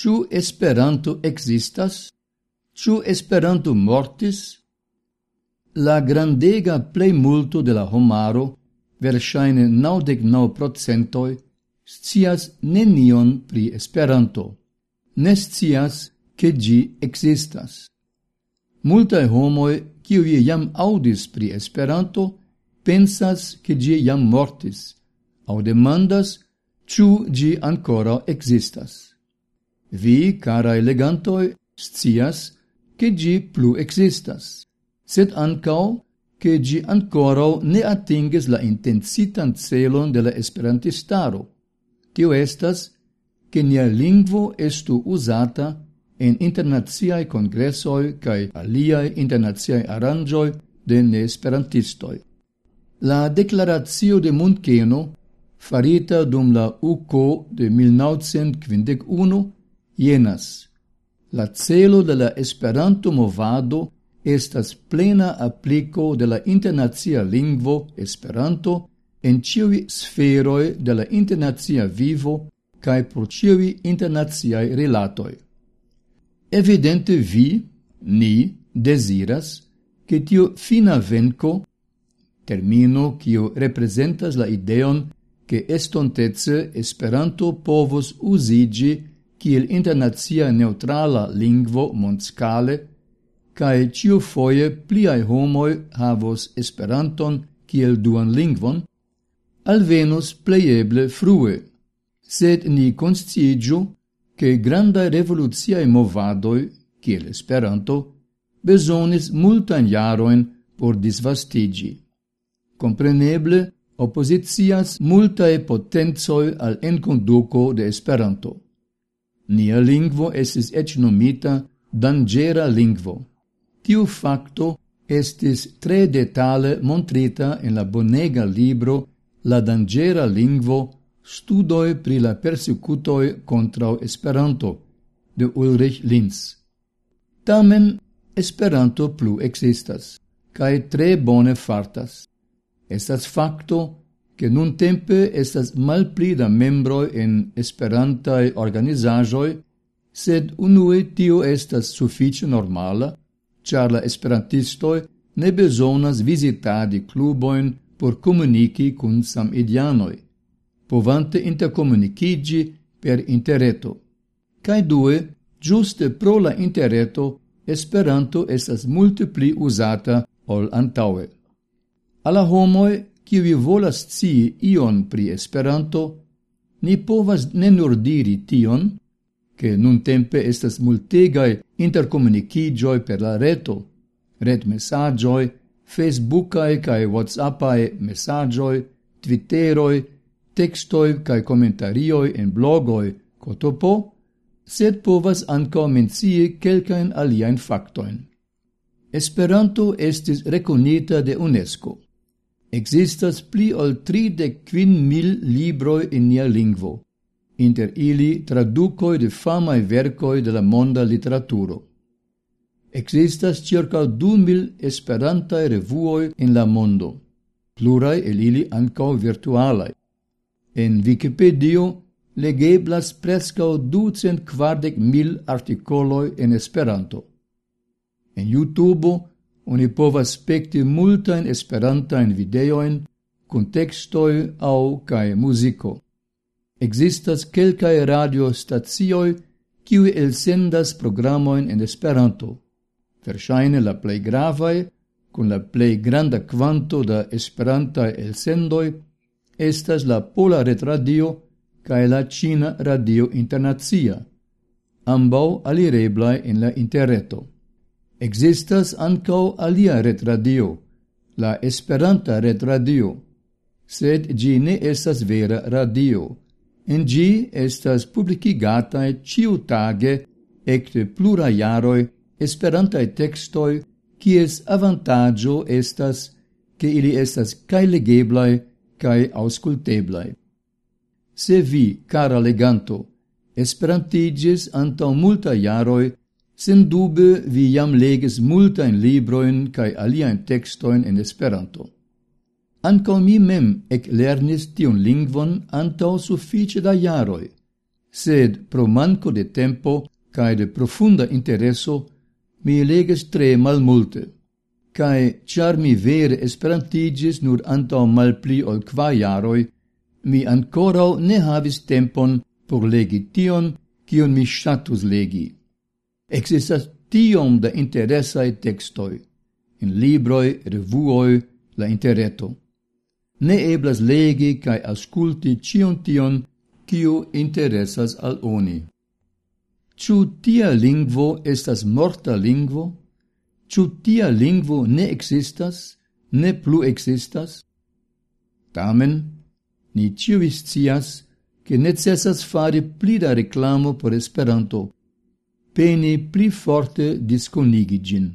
Ciu Esperanto existas? Ciu Esperanto mortis? La grandega plej multo de la homaro, versaine naudec nau procentoi, scias nenion pri Esperanto, ne scias ke gi existas. Multae homoi, kiu jam audis pri Esperanto, pensas ke gi jam mortis, au demandas ciu gi ancora existas. Vi, cara elegantoi, scias, che gi plu existas, sed ancao che gi ancora ne atinges la intensitan celon de la esperantistaro. Tio estas, che nia lingvo estu usata en internaziai congressoi cae aliai internaziai arangioi de neesperantistoi. La declaratio de Munkeno, farita dum la UCO de 1951, Jenas. La celo de la Esperanto-movado estas plena applico de la internacia lingvo Esperanto en ciui sferoi de la internacia vivo cae por ciui internaciaj relatoi. Evidente vi, ni, desiras che tio fina venco, termino quio representas la ideon che estontece Esperanto povos usigi kiel internacia neutrala lingvo mondscale, cae ciu foie pliai homoi havos esperanton kiel duan lingvon, alvenus pleieble frue, sed ni consciigiu che granda revoluziae movadoi, kiel esperanto, besonis multan jaroin por disvastigi. Compreneble, oppositias multae potenzoi al enconduco de esperanto. Nia lingvo estis ec nomita dangera lingvo. Tiu facto estis tre detale montrita en la bonega libro La dangera lingvo studoi pri la persecutoi contra Esperanto de Ulrich Linz. Tamen Esperanto plu existas, cae tre bone fartas. Estas facto che nun tempe estas malpli da membroi en esperantai organizajoi, sed unue tio estas suffice normala, char la esperantistoi ne besonas visitadi cluboin por comunici cun samidianoi, povante intercomunicigi per interreto. Cai due, giuste pro la interreto, Esperanto estas multipli usata ol antaue. Alla homoi kiuj volas scii ion pri Esperanto, ni povas ne nur diri tion, che nun tempe estas multegai intercomunicigioi per la reto, ret messagioi, Facebookai kai Whatsappai messagioi, Twitteroi, textoi kai commentarioi en blogoi cotopo, sed povas anca mencie kelkain aliaen factoin. Esperanto estis reconita de UNESCO. Existas pli ol mil libroe in nia lingvo, inter ili traducoi de famae vercoi de la monda literaturo. Existas circa du mil esperantae revuoi in la mondo, plurai el ili ancao virtualai. En Wikipedio legeblas prescao ducent quardec mil articoloi en Esperanto. En YouTube oni povas spekti multajn esperantajn videojn kun tekstoj aŭ kaj muziko. Ekzistas kelkaj radiostacioj kiuj elsendas programojn en Esperanto. Verŝajne la plej gravaj kun la plej granda kvanto da esperantaj elsendoj estas la Pola Retradio kaj la Ĉina Radio Internacia, ambaŭ alireblaj en la interreto. Existas ankaŭ alia retradio, la Esperanta retradio, sed gi ne estas vera radio. En gi estas publicigatae ciu tage, ecte plura jaroj Esperantae tekstoj kies avantaggio estas ke ili estas kaj legeblai kaj aŭskulteblaj. Se vi, cara leganto, esperantigis antau multa jaroj sendube vi jam leges multain libroin cae aliaen textoin en Esperanto. Anco mi mem ec lernis tion lingvon antau suffice da jaroi, sed pro manco de tempo cae de profunda intereso mi leges tre mal multe. Cae, char mi vere esperantigis nur antau mal pli ol qua jaroi, mi ancora ne havis tempon por legi tion, kion mi shatus legi Existas tiom da interesai textoi, in libroi, revuoi, la interreto. Ne eblas legi cae asculti cion tion kiu interesas al oni. Ciu tia lingvo estas morta lingvo? Ciu tia lingvo ne existas, ne plu existas? Tamen, ni ciu scias, che necessas fari pli da reclamo por Esperanto, pene pli forte disconigi gin.